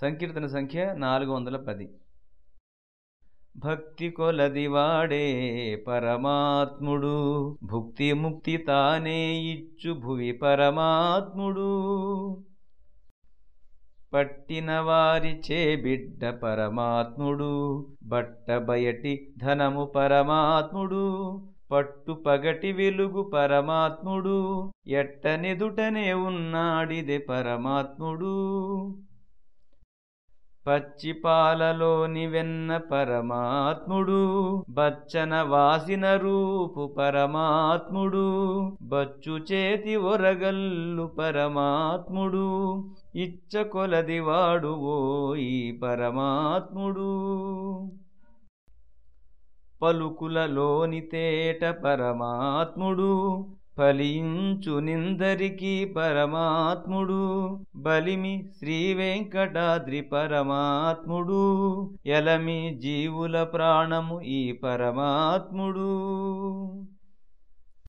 సంకీర్తన సంఖ్య నాలుగు వందల పది. భక్తి కొలదివాడే పరమాత్ముడు భుక్తి ముక్తి తానే ఇచ్చు భువి పరమాత్ముడు. పట్టిన వారి చేబిడ్డ పరమాత్ముడు బట్ట బయటి ధనము పరమాత్ముడు పట్టు పగటి వెలుగు పరమాత్ముడు ఎట్టనెదుటనే ఉన్నాడిదే పరమాత్ముడు. పచ్చిపాలలోని వెన్న పరమాత్ముడు బచ్చన వాసిన రూపు పరమాత్ముడు బచ్చు చేతి ఒరగల్లు పరమాత్ముడు ఇచ్చ కొలదివాడు ఓ ఈ పరమాత్ముడు. పలుకులలోని తేట పరమాత్ముడు ఫలించు నిందరికి పరమాత్ముడు. బలిమి శ్రీ వెంకటాద్రి పరమాత్ముడు. ఎలమి జీవుల ప్రాణము ఈ పరమాత్ముడు.